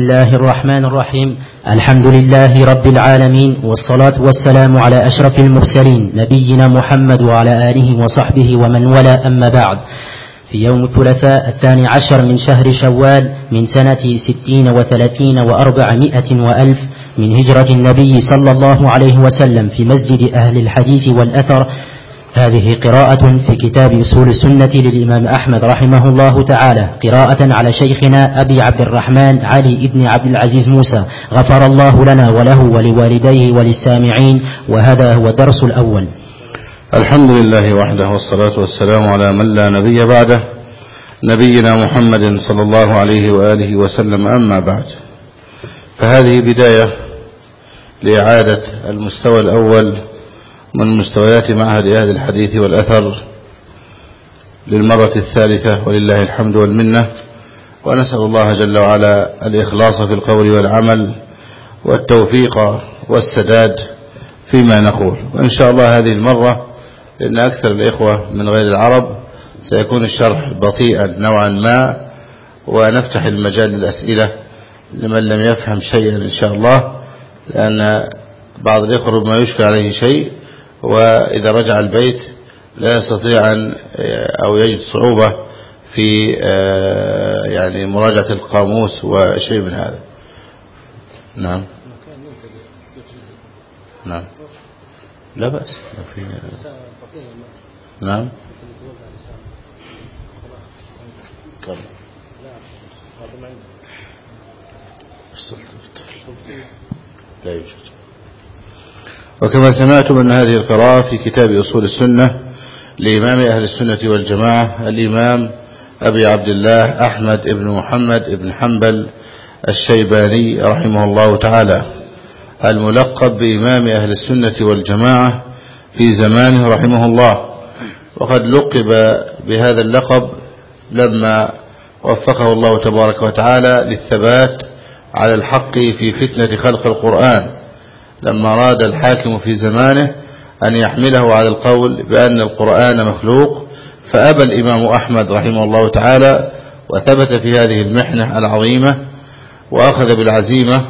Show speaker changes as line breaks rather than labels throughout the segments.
الله الرحمن الرحيم الحمد لله رب العالمين والصلاة والسلام على أشرف المرسلين نبينا محمد وعلى آله وصحبه ومن ولا أما بعد في يوم الثلاثاء الثاني عشر من شهر شوال من سنة ستين وثلاثين وأربعمائة وألف من هجرة النبي صلى الله عليه وسلم في مسجد أهل الحديث والأثر هذه قراءة في كتاب أصول السنة للإمام أحمد رحمه الله تعالى قراءة على شيخنا أبي عبد الرحمن علي ابن عبد العزيز موسى غفر الله لنا وله ولوالديه وللسامعين وهذا هو الدرس الأول.
الحمد لله وحده والصلاة والسلام على من لا نبي بعده نبينا محمد صلى الله عليه وآله وسلم أما بعد. فهذه بداية لإعادة المستوى الأول من مستويات معهد أهل الحديث والأثر للمرة الثالثة ولله الحمد والمنة ونسأل الله جل وعلا الإخلاص في القول والعمل والتوفيق والسداد فيما نقول. وإن شاء الله هذه المرة لأن أكثر الإخوة من غير العرب سيكون الشرح بطيئا نوعا ما ونفتح المجال للأسئلة لمن لم يفهم شيئا إن شاء الله لأن بعض الإخوة ربما يشكى عليه شيء وإذا رجع البيت لا يستطيع أن أو يجد صعوبة في يعني مراجعة القاموس وشيء من هذا. نعم. نعم. لا بأس. في. نعم. لا يوجد. وكما سمعتم أن هذه القراءة في كتاب أصول السنة لإمام أهل السنة والجماعة الإمام أبي عبد الله أحمد بن محمد بن حنبل الشيباني رحمه الله تعالى. الملقب بإمام أهل السنة والجماعة في زمانه رحمه الله. وقد لقب بهذا اللقب لما وفقه الله تبارك وتعالى للثبات على الحق في فتنة خلق القرآن. لما أراد الحاكم في زمانه أن يحمله على القول بأن القرآن مخلوق فأبى الإمام أحمد رحمه الله تعالى وثبت في هذه المحنة العظيمة وأخذ بالعزيمة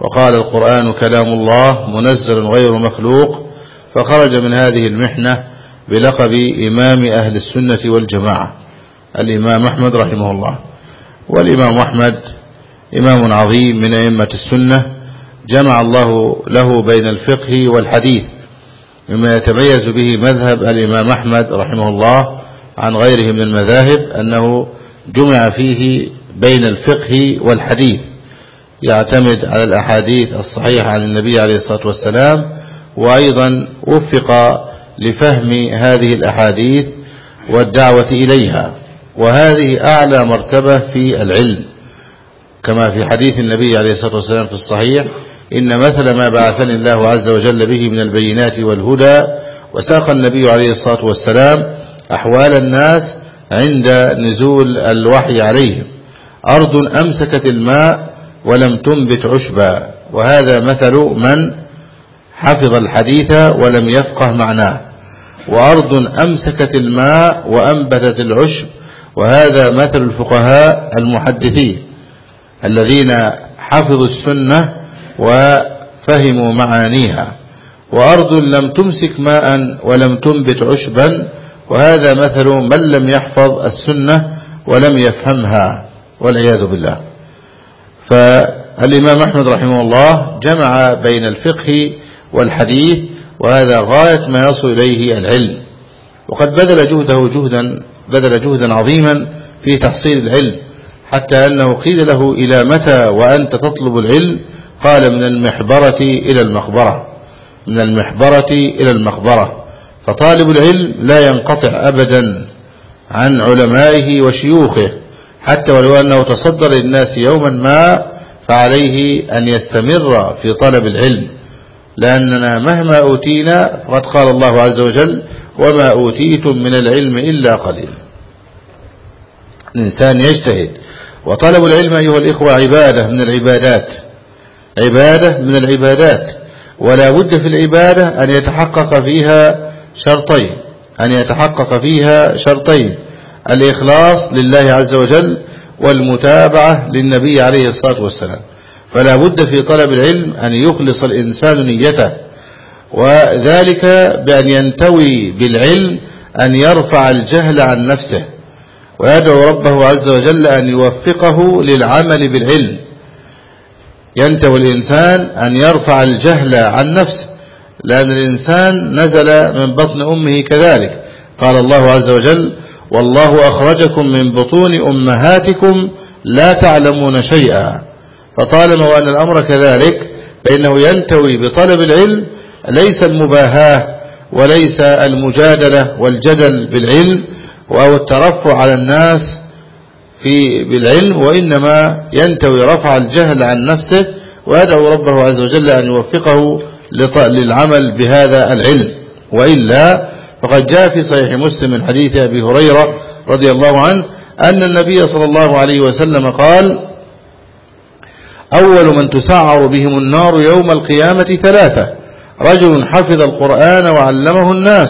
وقال القرآن كلام الله منزل غير مخلوق فخرج من هذه المحنة بلقب إمام أهل السنة والجماعة الإمام أحمد رحمه الله. والإمام أحمد إمام عظيم من أئمة السنة جمع الله له بين الفقه والحديث مما يتميز به مذهب الإمام أحمد رحمه الله عن غيره من المذاهب أنه جمع فيه بين الفقه والحديث يعتمد على الأحاديث الصحيحة عن النبي عليه الصلاة والسلام وأيضا وفق لفهم هذه الأحاديث والدعوة إليها وهذه أعلى مرتبة في العلم كما في حديث النبي عليه الصلاة والسلام في الصحيح إن مثل ما بعثني الله عز وجل به من البينات والهدى وساق النبي عليه الصلاة والسلام أحوال الناس عند نزول الوحي عليهم. أرض أمسكت الماء ولم تنبت عشبا. وهذا مثل من حفظ الحديث ولم يفقه معناه. وأرض أمسكت الماء وأنبتت العشب. وهذا مثل الفقهاء المحدثين الذين حفظوا السنة وفهموا معانيها. وأرض لم تمسك ماء ولم تنبت عشبا وهذا مثل من لم يحفظ السنة ولم يفهمها والعياذ بالله. فالإمام أحمد رحمه الله جمع بين الفقه والحديث وهذا غاية ما يصل إليه العلم. وقد بذل جهده جهدا بذل جهدا عظيما في تحصيل العلم حتى أنه قيل له إلى متى وأنت تطلب العلم؟ قال من المحبرة إلى المقبرة من المحبرة إلى المقبرة فطالب العلم لا ينقطع أبدا عن علمائه وشيوخه حتى ولو أنه تصدر للناس يوما ما فعليه أن يستمر في طلب العلم. لأننا مهما أوتينا فقد قال الله عز وجل وما أوتيتم من العلم إلا قليل. الإنسان يجتهد. وطلب العلم أيها الإخوة عبادة من العبادات. عبادة من العبادات. ولا بد في العبادة أن يتحقق فيها شرطين. أن يتحقق فيها شرطين. الإخلاص لله عز وجل والمتابعة للنبي عليه الصلاة والسلام. فلا بد في طلب العلم أن يخلص الإنسان نيته. وذلك بأن ينتوي بالعلم أن يرفع الجهل عن نفسه. ويدعو ربه عز وجل أن يوفقه للعمل بالعلم. ينتوي الإنسان أن يرفع الجهل عن نفسه لأن الإنسان نزل من بطن أمه كذلك. قال الله عز وجل والله أخرجكم من بطون أمهاتكم لا تعلمون شيئا. فطالما وأن الأمر كذلك فإنه ينتوي بطلب العلم ليس المباهاة وليس المجادلة والجدل بالعلم أو الترفع على الناس في بالعلم وإنما ينتوي رفع الجهل عن نفسه ويدعو ربه عز وجل أن يوفقه للعمل بهذا العلم. وإلا فقد جاء في صحيح مسلم من حديث أبي هريرة رضي الله عنه أن النبي صلى الله عليه وسلم قال أول من تسعر بهم النار يوم القيامة ثلاثة رجل حفظ القرآن وعلمه الناس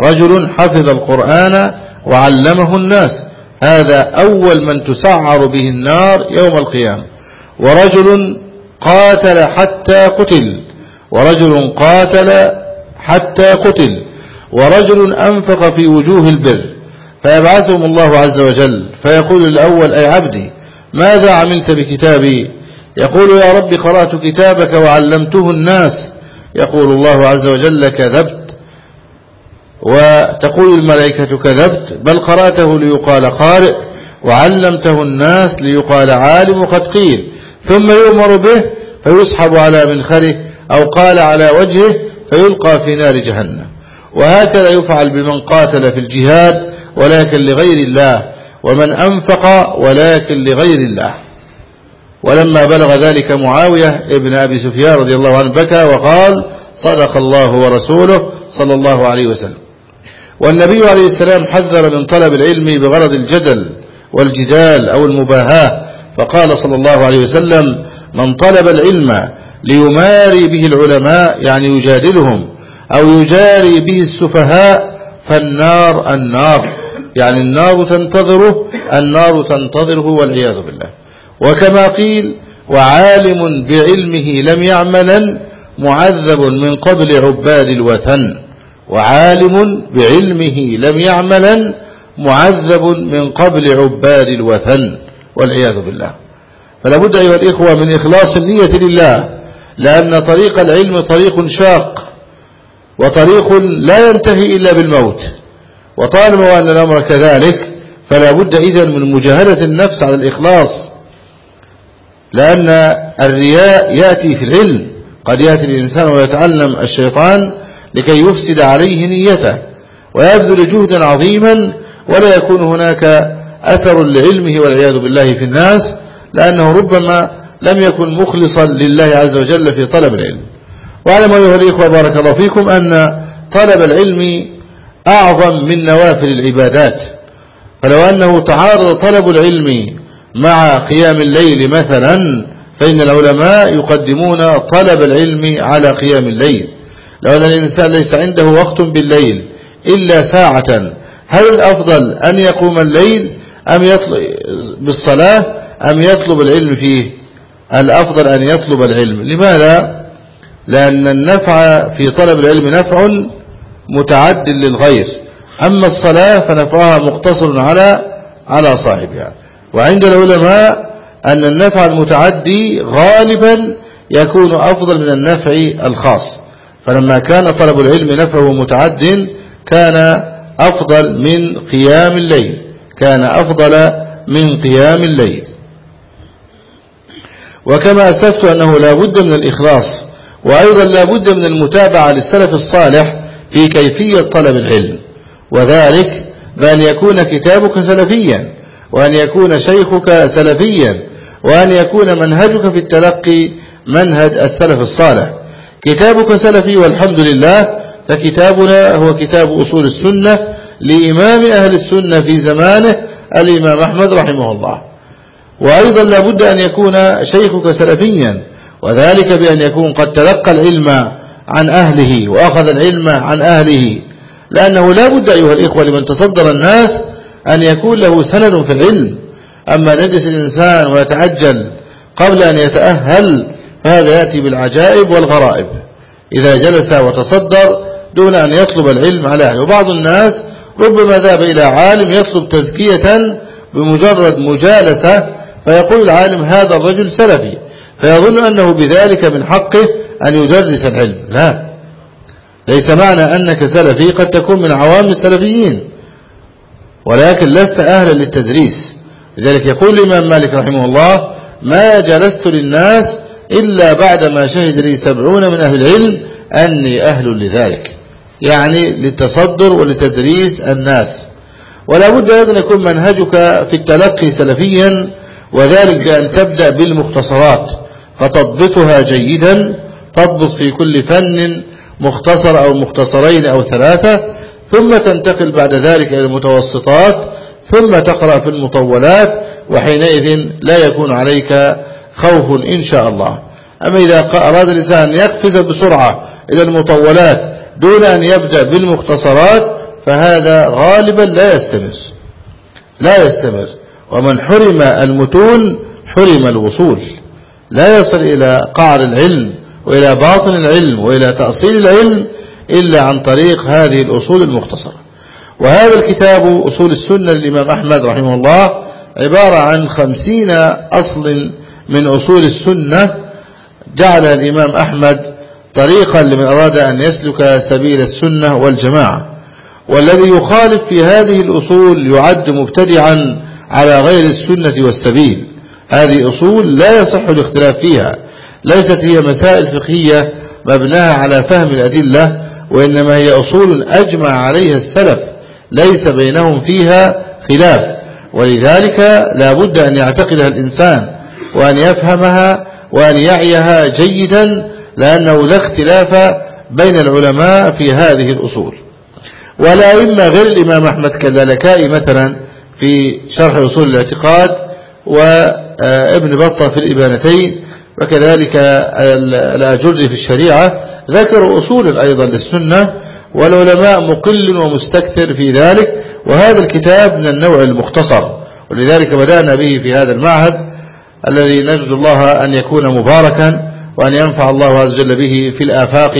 رجل حفظ القرآن وعلمه الناس. هذا أول من تسعر به النار يوم القيامة. ورجل قاتل حتى قتل. ورجل قاتل حتى قتل. ورجل أنفق في وجوه البر. فيبعثهم الله عز وجل. فيقول الأول أي عبدي ماذا عملت بكتابي؟ يقول يا رب قرأت كتابك وعلمته الناس. يقول الله عز وجل كذبت. وتقول الملائكة كذبت بل قرأته ليقال قارئ وعلمته الناس ليقال عالم قد قيل. ثم يؤمر به فيسحب على منخره أو قال على وجهه فيلقى في نار جهنم. وهكذا يفعل بمن قاتل في الجهاد ولكن لغير الله. ومن أنفق ولكن لغير الله. ولما بلغ ذلك معاوية ابن أبي سفيان رضي الله عنه بكى وقال صدق الله ورسوله صلى الله عليه وسلم. والنبي عليه السلام حذر من طلب العلم بغرض الجدل والجدال أو المباهاة فقال صلى الله عليه وسلم من طلب العلم ليماري به العلماء يعني يجادلهم أو يجاري به السفهاء فالنار النار يعني النار تنتظره النار تنتظره والعياذ بالله. وكما قيل وعالم بعلمه لم يعملا معذب من قبل عباد الوثن. وعالم بعلمه لم يعملا معذب من قبل عباد الوثن والعياذ بالله. فلا بد أيها الإخوة من إخلاص النية لله لأن طريق العلم طريق شاق وطريق لا ينتهي إلا بالموت. وطالما وأن الأمر كذلك فلا بد إذن من مجاهدة النفس على الإخلاص لأن الرياء يأتي في العلم. قد يأتي الإنسان ويتعلم الشيطان لكي يفسد عليه نيته ويبذل جهدا عظيما ولا يكون هناك أثر لعلمه والعياذ بالله في الناس لأنه ربما لم يكن مخلصا لله عز وجل في طلب العلم. واعلم أيها الإخوة بارك الله فيكم أن طلب العلم أعظم من نوافل العبادات. فلو أنه تعارض طلب العلم مع قيام الليل مثلا فإن العلماء يقدمون طلب العلم على قيام الليل. لو أن الإنسان ليس عنده وقت بالليل إلا ساعة. هل الأفضل أن يقوم الليل أم يطلب بالصلاة أم يطلب العلم فيه؟ الأفضل أن يطلب العلم. لماذا؟ لأن النفع في طلب العلم نفع متعد للغير. أما الصلاة فنفعها مقتصر على على صاحبها. وعند العلماء أن النفع المتعدي غالبا يكون أفضل من النفع الخاص. فلما كان طلب العلم نفعه متعد كان أفضل من قيام الليل. كان أفضل من قيام الليل. وكما أسلفت أنه لا بد من الإخلاص وأيضا لا بد من المتابعة للسلف الصالح في كيفية طلب العلم. وذلك بأن يكون كتابك سلفيا وأن يكون شيخك سلفيا وأن يكون منهجك في التلقي منهج السلف الصالح. كتابك سلفي والحمد لله فكتابنا هو كتاب أصول السنة لإمام أهل السنة في زمانه الإمام أحمد رحمه الله. وأيضا لابد أن يكون شيخك سلفيا وذلك بأن يكون قد تلقى العلم عن أهله وأخذ العلم عن أهله. لأنه لا بد أيها الإخوة لمن تصدر الناس أن يكون له سند في العلم. أما نجلس الإنسان ويتعجل قبل أن يتأهل فهذا يأتي بالعجائب والغرائب. إذا جلس وتصدر دون أن يطلب العلم على أهله وبعض الناس ربما ذهب إلى عالم يطلب تزكية بمجرد مجالسة فيقول العالم هذا الرجل سلفي. فيظن أنه بذلك من حقه أن يدرس العلم. لا. ليس معنى أنك سلفي قد تكون من عوام السلفيين. ولكن لست أهلا للتدريس. لذلك يقول الإمام مالك رحمه الله ما جلست للناس إلا بعدما شهد لي سبعون من أهل العلم أني أهل لذلك. يعني للتصدر ولتدريس الناس. ولا بد أن يكون منهجك في التلقي سلفيا وذلك بأن تبدأ بالمختصرات. فتضبطها جيدا تضبط في كل فن مختصر أو مختصرين أو ثلاثة ثم تنتقل بعد ذلك إلى المتوسطات ثم تقرأ في المطولات وحينئذ لا يكون عليك خوف إن شاء الله. أما إذا أراد الإنسان يقفز بسرعة إلى المطولات دون أن يبدأ بالمختصرات فهذا غالبا لا يستمر. لا يستمر. ومن حرم المتون حرم الوصول. لا يصل إلى قعر العلم وإلى باطن العلم وإلى تأصيل العلم إلا عن طريق هذه الأصول المختصرة. وهذا الكتاب أصول السنة للإمام أحمد رحمه الله عبارة عن خمسين أصل من أصول السنة جعلها الإمام أحمد طريقا لمن أراد أن يسلك سبيل السنة والجماعة. والذي يخالف في هذه الأصول يعد مبتدعا على غير السنة والسبيل. هذه أصول لا يصح الاختلاف فيها. ليست هي مسائل فقهية مبناها على فهم الأدلة وإنما هي أصول أجمع عليها السلف. ليس بينهم فيها خلاف. ولذلك لا بد أن يعتقدها الإنسان. وأن يفهمها وأن يعيها جيدا لأنه لا اختلاف بين العلماء في هذه الأصول. ولا إما غير الإمام أحمد كاللالكائي مثلا في شرح أصول الاعتقاد وابن بطة في الإبانتين وكذلك الأجري في الشريعة ذكروا أصولا أيضا للسنة والعلماء مقل ومستكثر في ذلك وهذا الكتاب من النوع المختصر ولذلك بدأنا به في هذا المعهد الذي نجد الله أن يكون مباركا وأن ينفع الله عز وجل به في الآفاق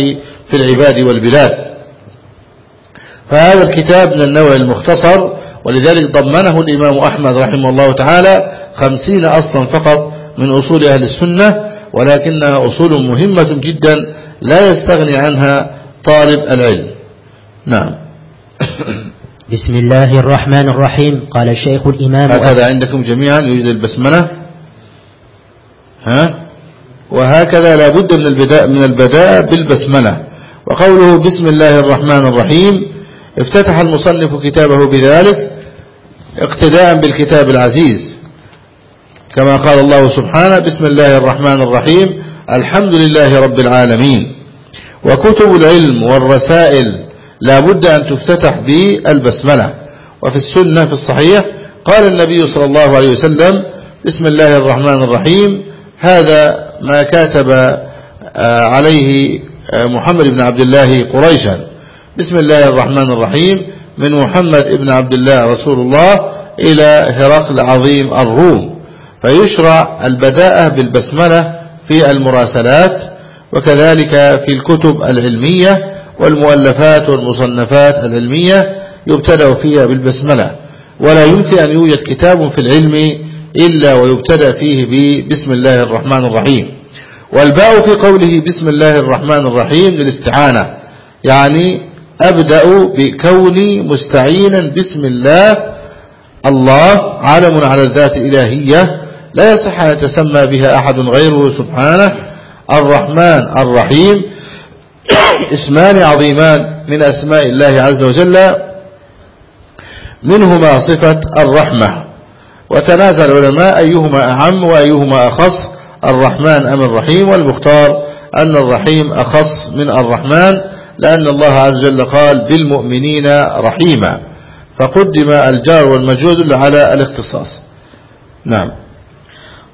في العباد والبلاد. فهذا الكتاب من النوع المختصر ولذلك ضمنه الإمام أحمد رحمه الله تعالى خمسين أصلا فقط من أصول أهل السنة ولكنها أصول مهمة جدا لا يستغني عنها طالب العلم. نعم.
بسم الله الرحمن الرحيم. قال الشيخ الإمام
هكذا عندكم جميعا يوجد البسملة. ها؟ وهكذا لابد من البداء من البداء بالبسملة. وقوله بسم الله الرحمن الرحيم افتتح المصنف كتابه بذلك اقتداء بالكتاب العزيز. كما قال الله سبحانه بسم الله الرحمن الرحيم الحمد لله رب العالمين. وكتب العلم والرسائل لا بد أن تفتتح بالبسملة. وفي السنة في الصحيح قال النبي صلى الله عليه وسلم بسم الله الرحمن الرحيم هذا ما كاتب آه، عليه آه، محمد بن عبد الله قريشا. بسم الله الرحمن الرحيم. من محمد بن عبد الله رسول الله إلى هرقل عظيم الروم. فيشرع البداءة بالبسملة في المراسلات وكذلك في الكتب العلمية والمؤلفات والمصنفات العلمية يبتدأ فيها بالبسملة. ولا يمكن أن يوجد كتاب في العلم إلا ويبتدأ فيه بسم الله الرحمن الرحيم. والباء في قوله بسم الله الرحمن الرحيم للاستعانة. يعني أبدأ بكوني مستعينا بسم الله. الله علم على الذات الإلهية لا يصح أن يتسمى بها أحد غيره سبحانه. الرحمن الرحيم. اسمان عظيمان من أسماء الله عز وجل. منهما صفة الرحمة. وتنازع العلماء أيهما أعم وأيهما أخص الرحمن أم الرحيم؟ والمختار أن الرحيم أخص من الرحمن لأن الله عز وجل قال بالمؤمنين رحيما. فقدم الجار والمجهود على الاختصاص. نعم.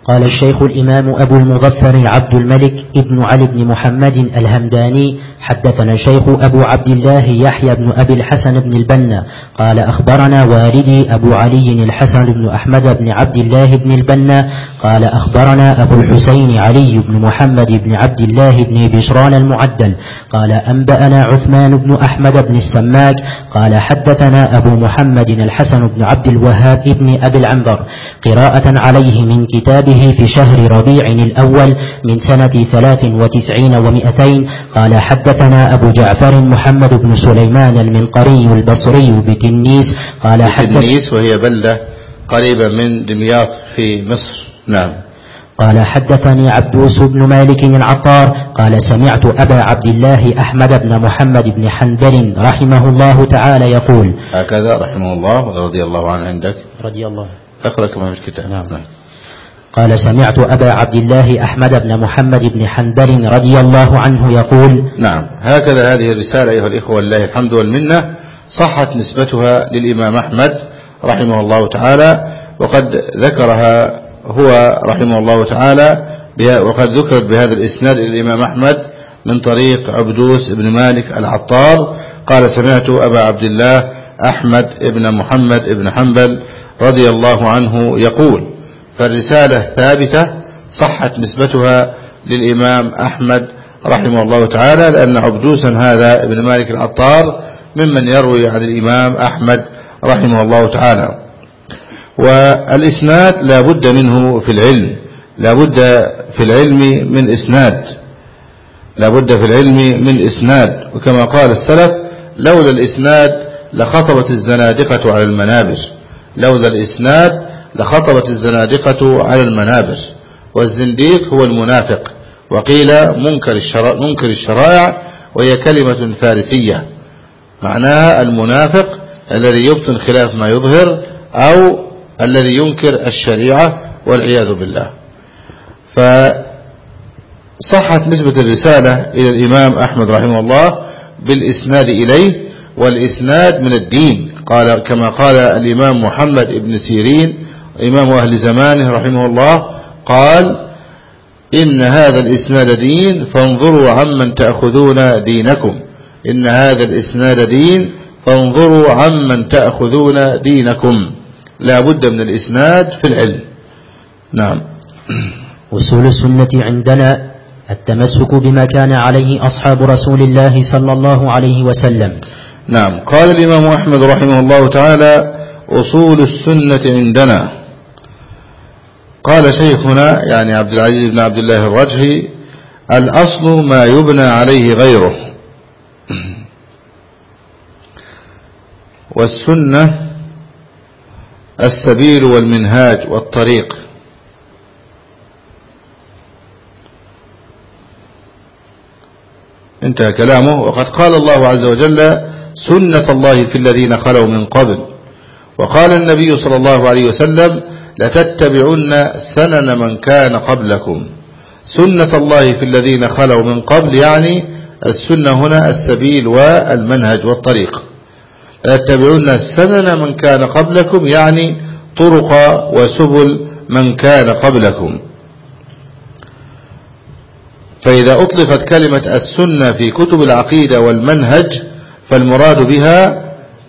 قال الشيخ الإمام أبو المظفر عبد الملك ابن علي بن محمد الهمداني حدثنا شيخ أبو عبد الله يحيى بن أبي الحسن بن البنا قال أخبرنا والدي أبو علي الحسن بن أحمد بن عبد الله بن البنا قال أخبرنا أبو الحسين علي بن محمد بن عبد الله بن بشران المعدل قال أنبأنا عثمان بن أحمد بن السماك قال حدثنا أبو محمد الحسن بن عبد الوهاب بن أبي العنبر قراءة عليه من كتابه في شهر ربيع الأول من سنة ثلاث وتسعين ومئتين قال حدثنا أبو جعفر محمد بن سليمان المنقري البصري بتنيس قال حدث
تنيس وهي بلدة قريبة من دمياط في مصر. نعم.
قال حدثني عبدوس بن مالك العطار قال سمعت أبا عبد الله أحمد بن محمد بن حنبل رحمه الله تعالى يقول
هكذا رحمه الله ورضي الله عنه عندك.
رضي الله
اقرأ كما في الكتاب.
نعم. قال سمعت أبا عبد الله أحمد بن محمد بن حنبل رضي الله عنه يقول
نعم. هكذا هذه الرسالة أيها الإخوة لله الحمد والمنة صحت نسبتها للإمام أحمد رحمه الله تعالى وقد ذكرها هو رحمه الله تعالى وقد ذكرت بهذا الإسناد إلى الإمام أحمد من طريق عبدوس بن مالك العطار قال سمعت أبا عبد الله أحمد بن محمد بن حنبل رضي الله عنه يقول فالرسالة ثابتة صحت نسبتها للإمام أحمد رحمه الله تعالى لأن عبدوسا هذا ابن مالك العطار ممن يروي عن الإمام أحمد رحمه الله تعالى. والإسناد لا بد منه في العلم لا بد في العلم من إسناد لا بد في العلم من إسناد. وكما قال السلف لولا الإسناد لخطبت الزنادقة على المنابر لولا الإسناد لخطبت الزنادقة على المنابر والزنديق هو المنافق وقيل منكر الشرائع, منكر الشرائع وهي كلمة فارسية معناها المنافق الذي يبطن خلاف ما يظهر أو الذي ينكر الشريعة والعياذ بالله. فصحت نسبة الرسالة إلى الإمام أحمد رحمه الله بالإسناد إليه والإسناد من الدين. قال كما قال الإمام محمد بن سيرين إمام أهل زمانه رحمه الله قال إن هذا الإسناد دين فانظروا عمن تأخذون دينكم. إن هذا الإسناد دين فانظروا عمن تأخذون دينكم. لا بد من الإسناد في العلم. نعم.
أصول السنة عندنا التمسك بما كان عليه أصحاب رسول الله صلى الله عليه وسلم.
نعم. قال الإمام أحمد رحمه الله تعالى أصول السنة عندنا. قال شيخنا يعني عبد العزيز بن عبد الله الرجحي الأصل ما يبنى عليه غيره. والسنة السبيل والمنهاج والطريق. انتهى كلامه. وقد قال الله عز وجل سنة الله في الذين خلوا من قبل. وقال النبي صلى الله عليه وسلم لتتبعن سنن من كان قبلكم. سنة الله في الذين خلوا من قبل يعني السنة هنا السبيل والمنهج والطريق. لتتبعون سنن من كان قبلكم يعني طرق وسبل من كان قبلكم. فإذا أطلقت كلمة السنة في كتب العقيدة والمنهج فالمراد بها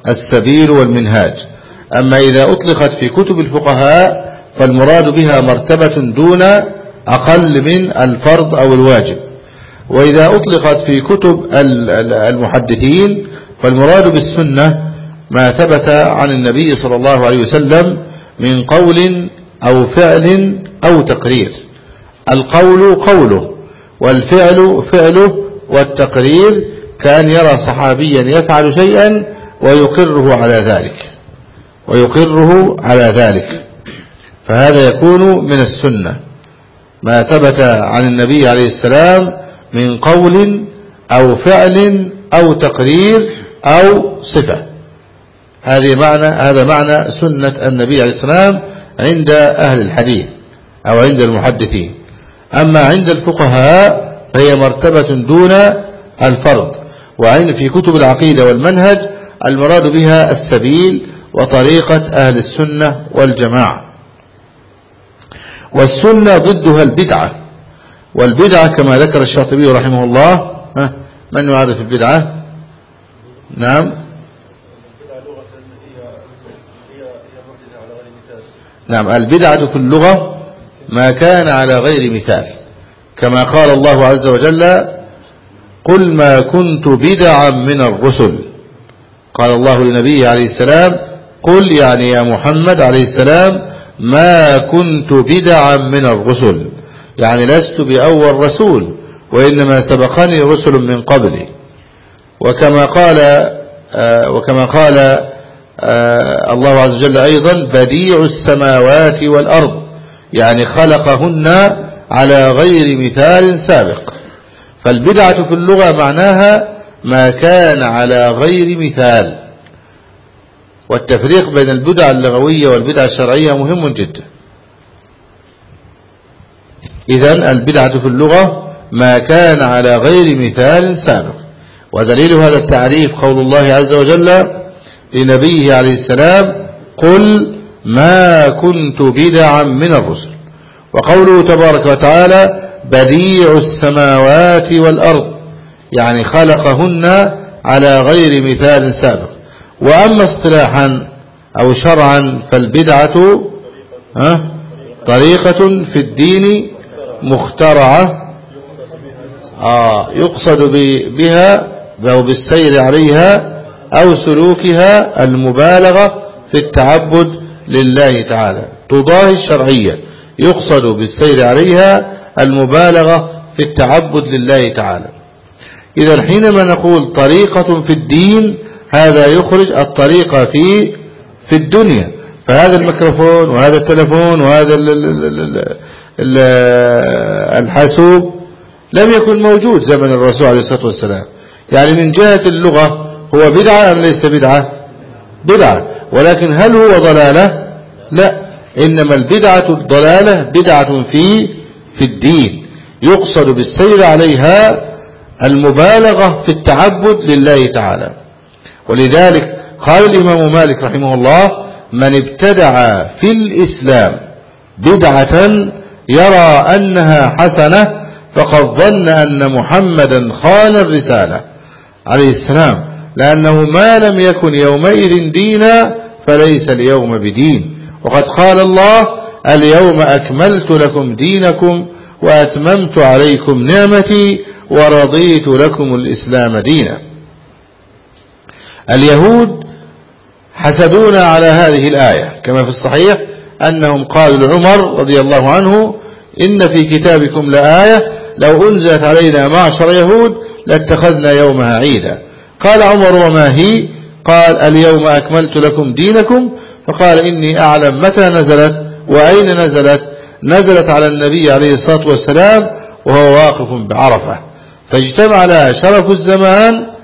السبيل والمنهاج. أما إذا أطلقت في كتب الفقهاء فالمراد بها مرتبة دون أقل من الفرض أو الواجب. وإذا أطلقت في كتب المحدثين فالمراد بالسنة ما ثبت عن النبي صلى الله عليه وسلم من قول أو فعل أو تقرير. القول قوله والفعل فعله والتقرير كأن يرى صحابيا يفعل شيئا ويقره على ذلك. ويقره على ذلك. فهذا يكون من السنة. ما ثبت عن النبي عليه السلام من قول أو فعل أو تقرير أو صفة. هذه معنى هذا معنى سنة النبي عليه السلام عند أهل الحديث أو عند المحدثين. أما عند الفقهاء فهي مرتبة دون الفرض. وعند في كتب العقيدة والمنهج المراد بها السبيل وطريقة أهل السنة والجماعة. والسنة ضدها البدعة. والبدعة كما ذكر الشاطبي رحمه الله من يعرف البدعة؟ نعم. نعم البدعة في اللغة ما كان على غير مثال. كما قال الله عز وجل قل ما كنت بدعا من الرسل. قال الله لنبيه عليه السلام قل يعني يا محمد عليه السلام ما كنت بدعا من الرسل. يعني لست بأول رسول وإنما سبقني رسل من قبلي. وكما قال آه، وكما قال آه، الله عز وجل أيضا بديع السماوات والأرض. يعني خلقهن على غير مثال سابق. فالبدعة في اللغة معناها ما كان على غير مثال. والتفريق بين البدع اللغوية والبدع الشرعية مهم جدا. إذا البدعة في اللغة ما كان على غير مثال سابق ودليل هذا التعريف قول الله عز وجل لنبيه عليه السلام قل ما كنت بدعا من الرسل. وقوله تبارك وتعالى بديع السماوات والأرض يعني خلقهن على غير مثال سابق. وأما اصطلاحا أو شرعا فالبدعة طريقة في الدين مخترعة آه يقصد بها أو بالسير عليها أو سلوكها المبالغة في التعبد لله تعالى. تضاهي الشرعية. يقصد بالسير عليها المبالغة في التعبد لله تعالى. إذا حينما نقول طريقة في الدين هذا يخرج الطريقة في في الدنيا. فهذا الميكروفون وهذا التلفون وهذا الحاسوب لم يكن موجود زمن الرسول عليه الصلاة والسلام. يعني من جهة اللغة هو بدعة أم ليس بدعة؟ بدعة. ولكن هل هو ضلالة؟ لا. إنما البدعة الضلالة بدعة في في الدين. يقصد بالسير عليها المبالغة في التعبد لله تعالى. ولذلك قال الإمام مالك رحمه الله من ابتدع في الإسلام بدعة يرى أنها حسنة فقد ظن أن محمدا خان الرسالة عليه السلام لأنه ما لم يكن يومئذ دينا فليس اليوم بدين. وقد قال الله اليوم أكملت لكم دينكم وأتممت عليكم نعمتي ورضيت لكم الإسلام دينا. اليهود حسدونا على هذه الآية. كما في الصحيح أنهم قالوا لعمر رضي الله عنه إن في كتابكم لآية لو أنزلت علينا معشر يهود لاتخذنا يومها عيدا. قال عمر وما هي؟ قال اليوم أكملت لكم دينكم. فقال إني أعلم متى نزلت وأين نزلت. نزلت على النبي عليه الصلاة والسلام وهو واقف بعرفة. فاجتمع لها شرف الزمان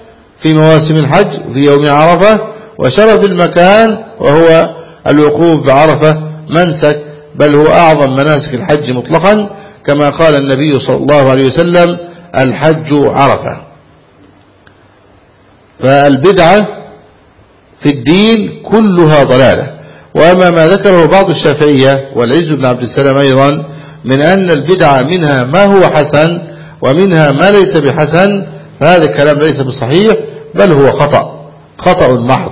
في مواسم الحج في يوم عرفة وشرف المكان وهو الوقوف بعرفة منسك بل هو أعظم مناسك الحج مطلقا كما قال النبي صلى الله عليه وسلم الحج عرفة. فالبدعة في الدين كلها ضلالة. وأما ما ذكره بعض الشافعية والعز بن عبد السلام أيضا من أن البدعة منها ما هو حسن ومنها ما ليس بحسن فهذا الكلام ليس بصحيح. بل هو خطأ خطأ محض.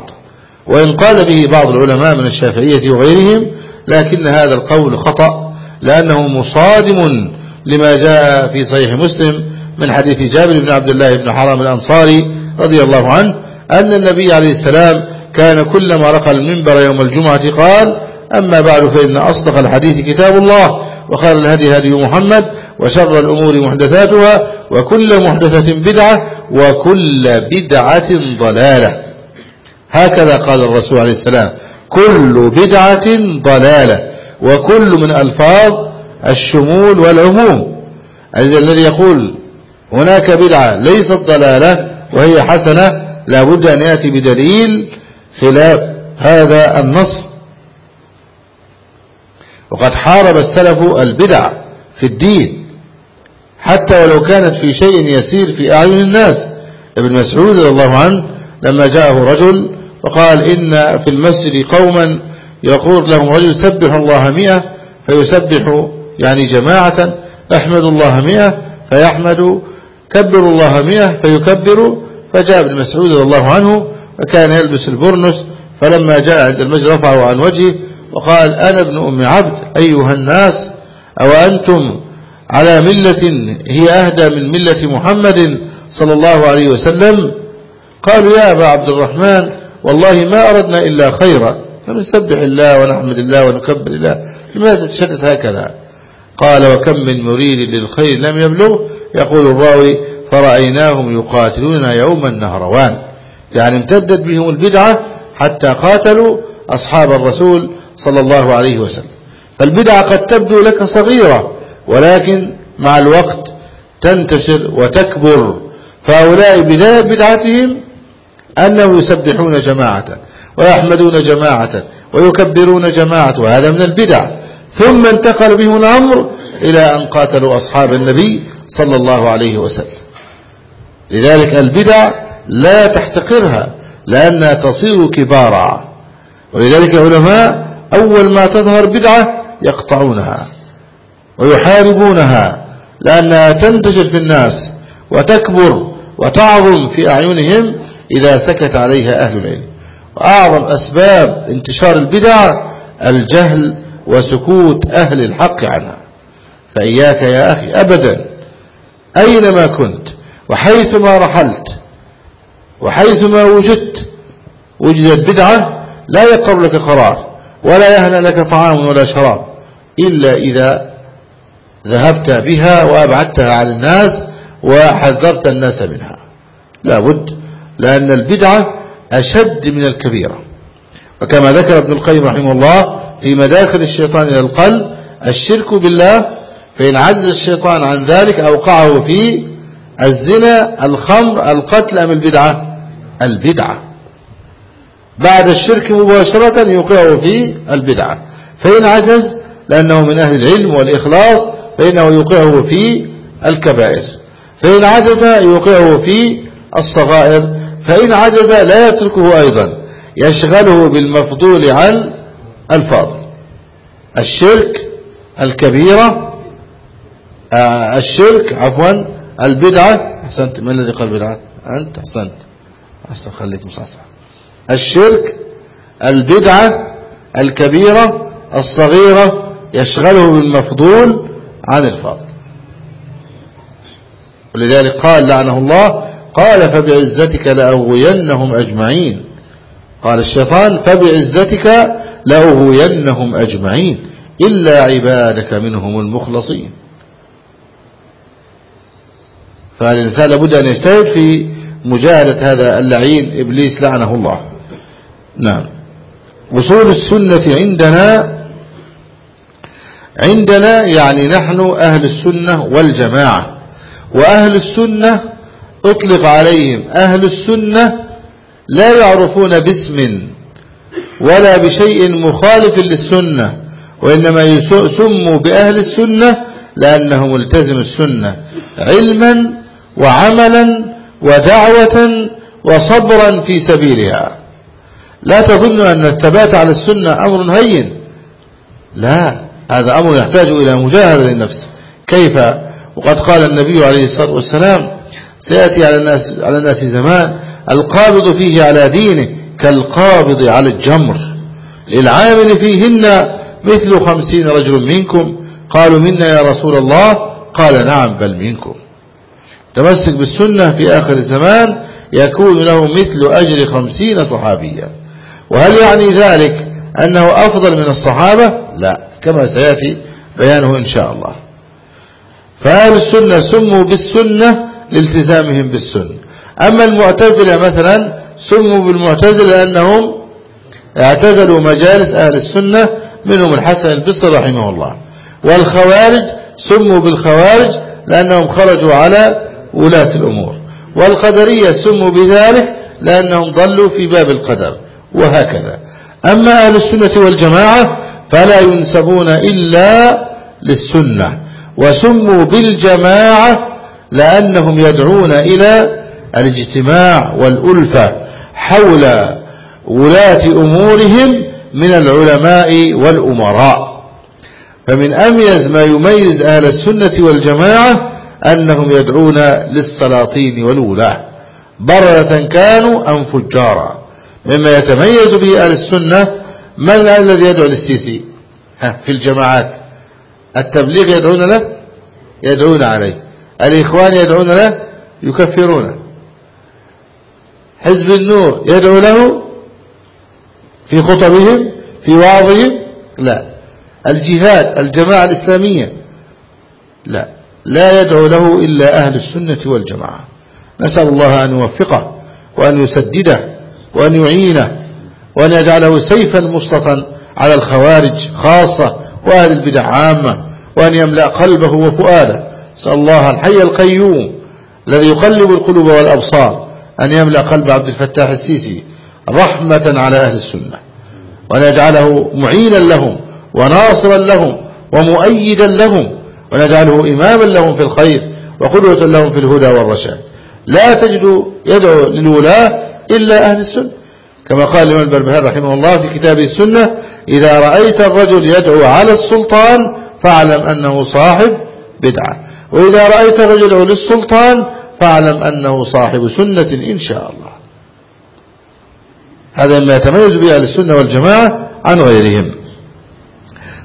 وإن قال به بعض العلماء من الشافعية وغيرهم لكن هذا القول خطأ لأنه مصادم لما جاء في صحيح مسلم من حديث جابر بن عبد الله بن حرام الأنصاري رضي الله عنه أن النبي عليه السلام كان كلما رقى المنبر يوم الجمعة قال أما بعد فإن أصدق الحديث كتاب الله وخير الهدي هدي محمد وشر الأمور محدثاتها وكل محدثة بدعة وكل بدعة ضلالة. هكذا قال الرسول عليه السلام كل بدعة ضلالة وكل من ألفاظ الشمول والعموم. الذي يقول هناك بدعة ليست ضلالة وهي حسنة لابد أن يأتي بدليل خلاف هذا النص وقد حارب السلف البدع في الدين حتى ولو كانت في شيء يسير في أعين الناس. ابن مسعود رضي الله عنه لما جاءه رجل وقال إن في المسجد قوما يقول لهم رجل سبح الله مئة فيسبح يعني جماعة احمد الله مئة فيحمد كبروا الله مئة فيكبر فجاء ابن مسعود رضي الله عنه وكان يلبس البرنس فلما جاء عند المسجد رفعه عن وجهه وقال أنا ابن أم عبد أيها الناس أو أنتم على ملة هي أهدى من ملة محمد صلى الله عليه وسلم؟ قالوا يا أبا عبد الرحمن والله ما أردنا إلا خيرا فنسبح الله ونحمد الله ونكبر الله لماذا تشدد هكذا؟ قال وكم من مريد للخير لم يبلغ يقول الراوي فرأيناهم يقاتلون يوم النهروان. يعني امتدت بهم البدعة حتى قاتلوا أصحاب الرسول صلى الله عليه وسلم. فالبدعة قد تبدو لك صغيرة ولكن مع الوقت تنتشر وتكبر. فهؤلاء بداية بدعتهم أنهم يسبحون جماعة ويحمدون جماعة ويكبرون جماعة وهذا من البدع. ثم انتقل بهم الأمر إلى أن قاتلوا أصحاب النبي صلى الله عليه وسلم. لذلك البدع لا تحتقرها لأنها تصير كبارا. ولذلك العلماء أول ما تظهر بدعة يقطعونها ويحاربونها لأنها تنتشر في الناس وتكبر وتعظم في أعينهم إذا سكت عليها أهل العلم. وأعظم أسباب انتشار البدع الجهل وسكوت أهل الحق عنها. فإياك يا أخي أبدا أينما كنت وحيثما رحلت وحيثما وجدت وجدت بدعة لا يقر لك قرار. ولا يهنى لك طعام ولا شراب إلا إذا ذهبت بها وأبعدتها عن الناس وحذرت الناس منها. لا بد لأن البدعة أشد من الكبيرة. وكما ذكر ابن القيم رحمه الله في مداخل الشيطان إلى القلب الشرك بالله فإن عجز الشيطان عن ذلك أوقعه في الزنا الخمر القتل أم البدعة؟ البدعة. بعد الشرك مباشرة يوقعه في البدعة. فإن عجز لأنه من أهل العلم والإخلاص فإنه يوقعه في الكبائر. فإن عجز يوقعه في الصغائر. فإن عجز لا يتركه أيضا. يشغله بالمفضول عن الفاضل. الشرك الكبيرة آه الشرك عفوا البدعة. أحسنت. من الذي قال بدعة؟ أنت أحسنت. أحسن. خليك مصحصح. الشرك البدعة الكبيرة الصغيرة يشغله بالمفضول عن الفاضل. ولذلك قال لعنه الله قال فبعزتك لأغوينهم أجمعين. قال الشيطان فبعزتك لأغوينهم أجمعين. إلا عبادك منهم المخلصين. فالإنسان لابد أن يجتهد في مجاهدة هذا اللعين إبليس لعنه الله. نعم. وصول السنة عندنا عندنا يعني نحن أهل السنة والجماعة وأهل السنة أطلق عليهم أهل السنة لا يعرفون باسم ولا بشيء مخالف للسنة وإنما يسموا بأهل السنة لأنه ملتزم السنة علما وعملا ودعوة وصبرا في سبيلها. لا تظن أن الثبات على السنة أمر هين. لا هذا أمر يحتاج إلى مجاهدة للنفس. كيف؟ وقد قال النبي عليه الصلاة والسلام سيأتي على الناس, على الناس زمان القابض فيه على دينه كالقابض على الجمر. للعامل فيهن مثل خمسين رجل منكم. قالوا منا يا رسول الله؟ قال نعم بل منكم. تمسك بالسنة في آخر الزمان يكون له مثل أجر خمسين صحابيا. وهل يعني ذلك أنه أفضل من الصحابة؟ لا كما سيأتي بيانه إن شاء الله. فأهل السنة سموا بالسنة لالتزامهم بالسنة. أما المعتزلة مثلا سموا بالمعتزلة لأنهم اعتزلوا مجالس أهل السنة منهم الحسن البصري رحمه الله. والخوارج سموا بالخوارج لأنهم خرجوا على ولاة الأمور. والقدرية سموا بذلك لأنهم ضلوا في باب القدر. وهكذا. أما أهل السنة والجماعة فلا ينسبون إلا للسنة وسموا بالجماعة لأنهم يدعون إلى الاجتماع والألفة حول ولاة أمورهم من العلماء والأمراء. فمن أميز ما يميز أهل السنة والجماعة أنهم يدعون للسلاطين والولاة. بررة كانوا أم فجارا. مما يتميز به أهل السنة من الذي يدعو للسيسي؟ في الجماعات. التبليغ يدعون له؟ يدعون عليه. الإخوان يدعون له؟ يكفرونه حزب النور يدعو له؟ في خطبهم؟ في وعظهم؟ لا. الجهاد الجماعة الإسلامية؟ لا. لا يدعو له إلا أهل السنة والجماعة. نسأل الله أن يوفقه وأن يسدده. وأن يعينه وأن يجعله سيفا مسلطا على الخوارج خاصة وأهل البدع عامة وأن يملأ قلبه وفؤاده. نسأل الله الحي القيوم الذي يقلب القلوب والأبصار أن يملأ قلب عبد الفتاح السيسي رحمة على أهل السنة. وأن يجعله معينا لهم وناصرا لهم ومؤيدا لهم. ونجعله إماما لهم في الخير وقدوة لهم في الهدى والرشاد. لا تجد يدعو للولاة إلا أهل السنة. كما قال الإمام البربهار رحمه الله في كتابه السنة إذا رأيت الرجل يدعو على السلطان فاعلم أنه صاحب بدعة. وإذا رأيت الرجل يدعو للسلطان فاعلم أنه صاحب سنة إن شاء الله. هذا ما يتميز به أهل السنة والجماعة عن غيرهم.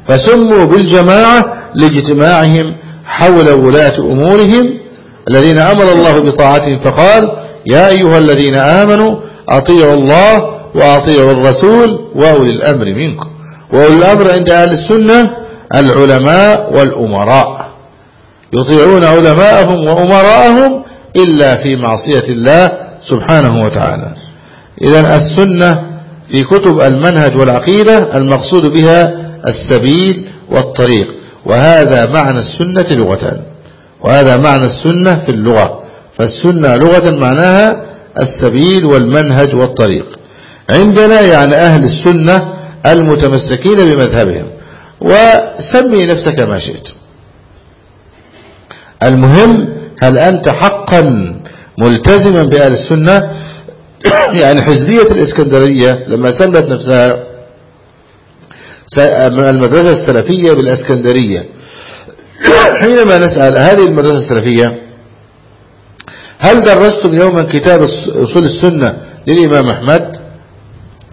فسموا بالجماعة لاجتماعهم حول ولاة أمورهم الذين أمر الله بطاعتهم فقال يا أيها الذين آمنوا أطيعوا الله وأطيعوا الرسول وأولي الأمر منكم. وأولي الأمر عند أهل السنة العلماء والأمراء. يطيعون علماءهم وأمراءهم إلا في معصية الله سبحانه وتعالى. إذا السنة في كتب المنهج والعقيدة المقصود بها السبيل والطريق. وهذا معنى السنة لغة وهذا معنى السنة في اللغة. فالسنة لغة معناها السبيل والمنهج والطريق. عندنا يعني أهل السنة المتمسكين بمذهبهم. وسمي نفسك ما شئت. المهم هل أنت حقا ملتزما بأهل السنة؟ يعني حزبية الإسكندرية لما سمت نفسها المدرسة السلفية بالإسكندرية. حينما نسأل هذه المدرسة السلفية هل درستم يوما كتاب أصول السنة للإمام أحمد؟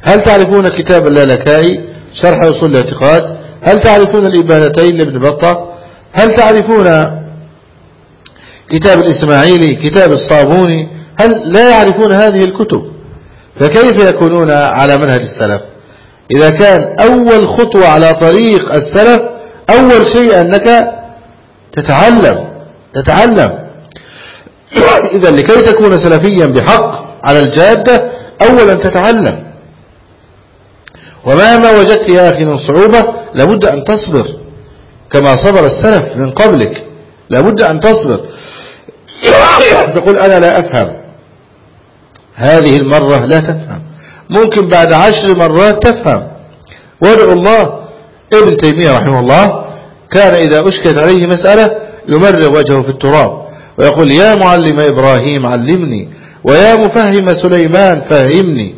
هل تعرفون كتاب اللالكائي شرح أصول الاعتقاد؟ هل تعرفون الإبانتين لابن بطة؟ هل تعرفون كتاب الإسماعيلي كتاب الصابوني؟ هل لا يعرفون هذه الكتب؟ فكيف يكونون على منهج السلف؟ إذا كان أول خطوة على طريق السلف أول شيء أنك تتعلم تتعلم. إذا لكي تكون سلفيا بحق على الجادة أولا تتعلم. ومهما وجدت يا أخي من صعوبة لابد أن تصبر. كما صبر السلف من قبلك لابد أن تصبر. تقول أنا لا أفهم. هذه المرة لا تفهم. ممكن بعد عشر مرات تفهم. وادعو الله ابن تيمية رحمه الله كان إذا أشكت عليه مسألة يمرغ وجهه في التراب. ويقول يا معلم إبراهيم علمني ويا مفهم سليمان فهمني.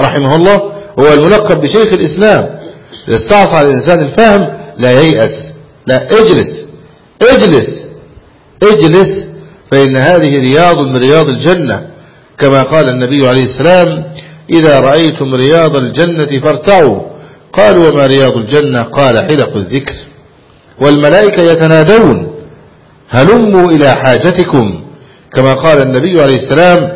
رحمه الله هو الملقب بشيخ الإسلام. إذا استعصى الإنسان الفهم لا ييأس لا اجلس اجلس اجلس فإن هذه رياض من رياض الجنة. كما قال النبي عليه السلام إذا رأيتم رياض الجنة فارتعوا. قالوا وما رياض الجنة؟ قال حلق الذكر. والملائكة يتنادون. هلموا إلى حاجتكم. كما قال النبي عليه السلام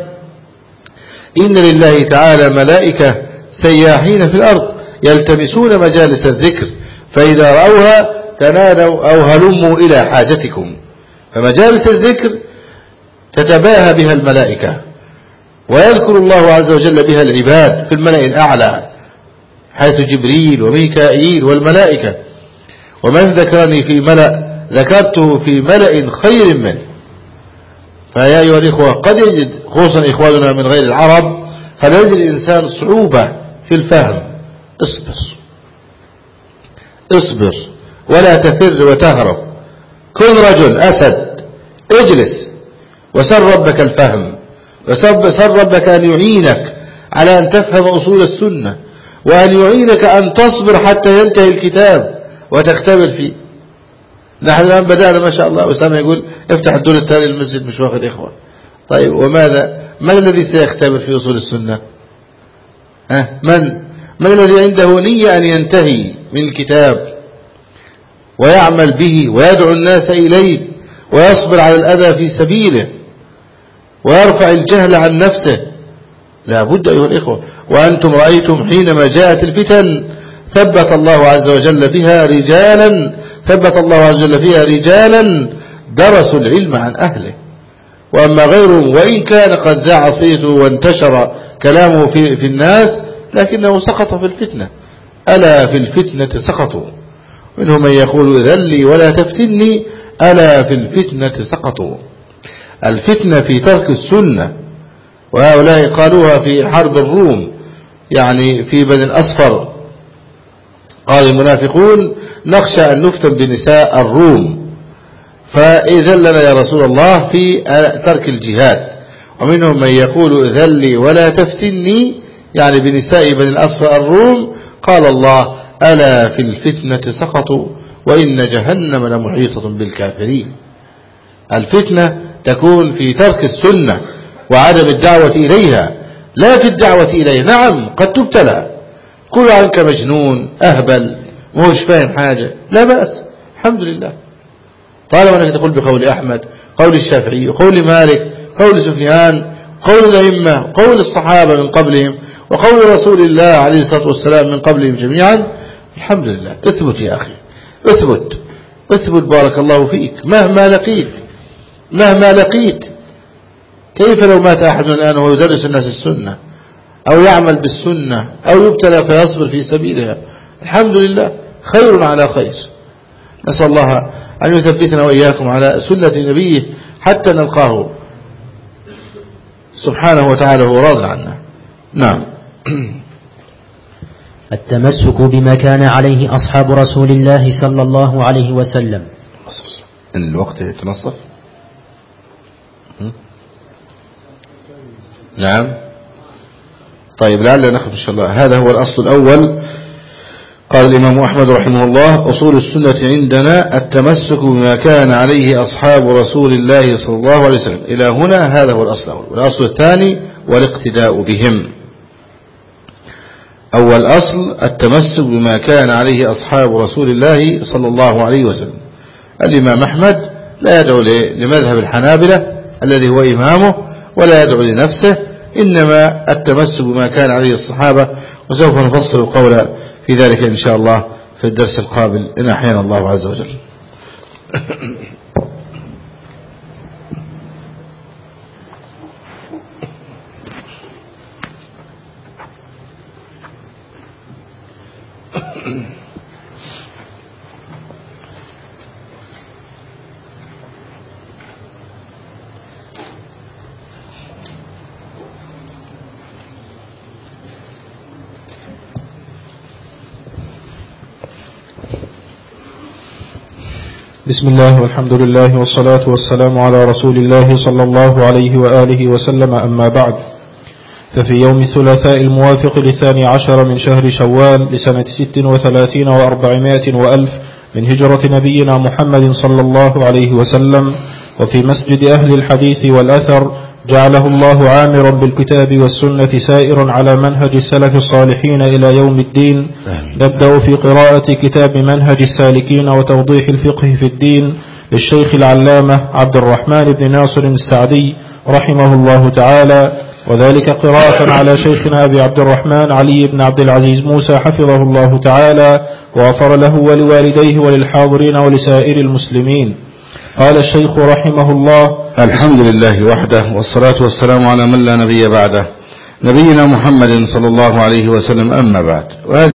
إن لله تعالى ملائكة سياحين في الأرض يلتمسون مجالس الذكر فإذا رأوها تنادوا أو هلموا إلى حاجتكم. فمجالس الذكر تتباهى بها الملائكة ويذكر الله عز وجل بها العباد في الملأ الأعلى حيث جبريل وميكائيل والملائكة. ومن ذكرني في ملأ ذكرته في ملأ خير منه. فيا أيها الإخوة قد يجد خصوصا إخواننا من غير العرب قد يجد الإنسان صعوبة في الفهم؟ اصبر. اصبر. ولا تفر وتهرب. كن رجل أسد. اجلس. وسر ربك الفهم. وسر ربك أن يعينك على أن تفهم أصول السنة وأن يعينك أن تصبر حتى ينتهي الكتاب وتختبر فيه. نحن الآن بدأنا ما شاء الله أسامة يقول افتح الدور التالي للمسجد مش واخد إخوة طيب وماذا؟ من الذي سيختبر في أصول السنة؟ ها؟ من؟ من الذي عنده نية أن ينتهي من الكتاب ويعمل به ويدعو الناس إليه ويصبر على الأذى في سبيله ويرفع الجهل عن نفسه؟ لا بد أيها الإخوة وأنتم رأيتم حينما جاءت الفتن ثبت الله عز وجل بها رجالا ثبت الله عز وجل فيها رجالا درسوا العلم عن أهله. وأما غيرهم وإن كان قد ذاع صيته وانتشر كلامه في, في الناس لكنه سقط في الفتنة. ألا في الفتنة سقطوا؟ منهم من يقول ذلي ولا تفتني ألا في الفتنة سقطوا؟ الفتنة في ترك السنة. وهؤلاء قالوها في حرب الروم يعني في بني الأصفر. قال المنافقون نخشى أن نفتن بنساء الروم. فإذن لنا يا رسول الله في ترك الجهاد. ومنهم من يقول ذلي ولا تفتني. يعني بنساء بني الأصفر الروم. قال الله ألا في الفتنة سقطوا وإن جهنم لمحيطة بالكافرين. الفتنة تكون في ترك السنة وعدم الدعوة إليها. لا في الدعوة إليها. نعم قد تبتلى. قل عنك مجنون أهبل مش فاهم حاجة. لا بأس الحمد لله. طالما أنك تقول بقول أحمد قول الشافعي قول مالك قول سفيان قول الأئمة قول الصحابة من قبلهم وقول رسول الله عليه الصلاة والسلام من قبلهم جميعا الحمد لله. اثبت يا أخي اثبت اثبت بارك الله فيك مهما لقيت مهما لقيت. كيف لو مات أحد الآن وهو يدرس الناس السنة؟ أو يعمل بالسنة أو يبتلى فيصبر في سبيلها. الحمد لله خير على خير. نسأل الله أن يثبتنا وإياكم على سنة نبيه حتى نلقاه. سبحانه وتعالى هو راض عنا. نعم.
التمسك بما كان عليه أصحاب رسول الله صلى الله عليه وسلم.
الوقت يتنصف. نعم. طيب لعل ناخذ إن شاء الله. هذا هو الأصل الأول. قال الإمام أحمد رحمه الله أصول السنة عندنا التمسك بما كان عليه أصحاب رسول الله صلى الله عليه وسلم. إلى هنا هذا هو الأصل الأول. والأصل الثاني والاقتداء بهم. أول أصل التمسك بما كان عليه أصحاب رسول الله صلى الله عليه وسلم. الإمام أحمد لا يدعو لمذهب الحنابلة الذي هو إمامه ولا يدعو لنفسه إنما التمسك بما كان عليه الصحابة وسوف نفصل القول في ذلك إن شاء الله في الدرس القابل إن أحيانا الله عز وجل.
بسم الله والحمد لله والصلاة والسلام على رسول الله صلى الله عليه وآله وسلم. أما بعد ففي يوم الثلاثاء الموافق للثاني عشر من شهر شوال لسنة ست وثلاثين وأربعمائة وألف من هجرة نبينا محمد صلى الله عليه وسلم. وفي مسجد أهل الحديث والأثر جعله الله عامرا بالكتاب والسنة سائرا على منهج السلف الصالحين إلى يوم الدين. نبدأ في قراءة كتاب منهج السالكين وتوضيح الفقه في الدين للشيخ العلامة عبد الرحمن بن ناصر السعدي رحمه الله تعالى. وذلك قراءة على شيخنا أبي عبد الرحمن علي بن عبد العزيز موسى حفظه الله تعالى وغفر له ولوالديه وللحاضرين ولسائر المسلمين. قال الشيخ رحمه الله.
الحمد لله وحده والصلاة والسلام على من لا نبي بعده نبينا محمد صلى الله عليه وسلم أما بعد.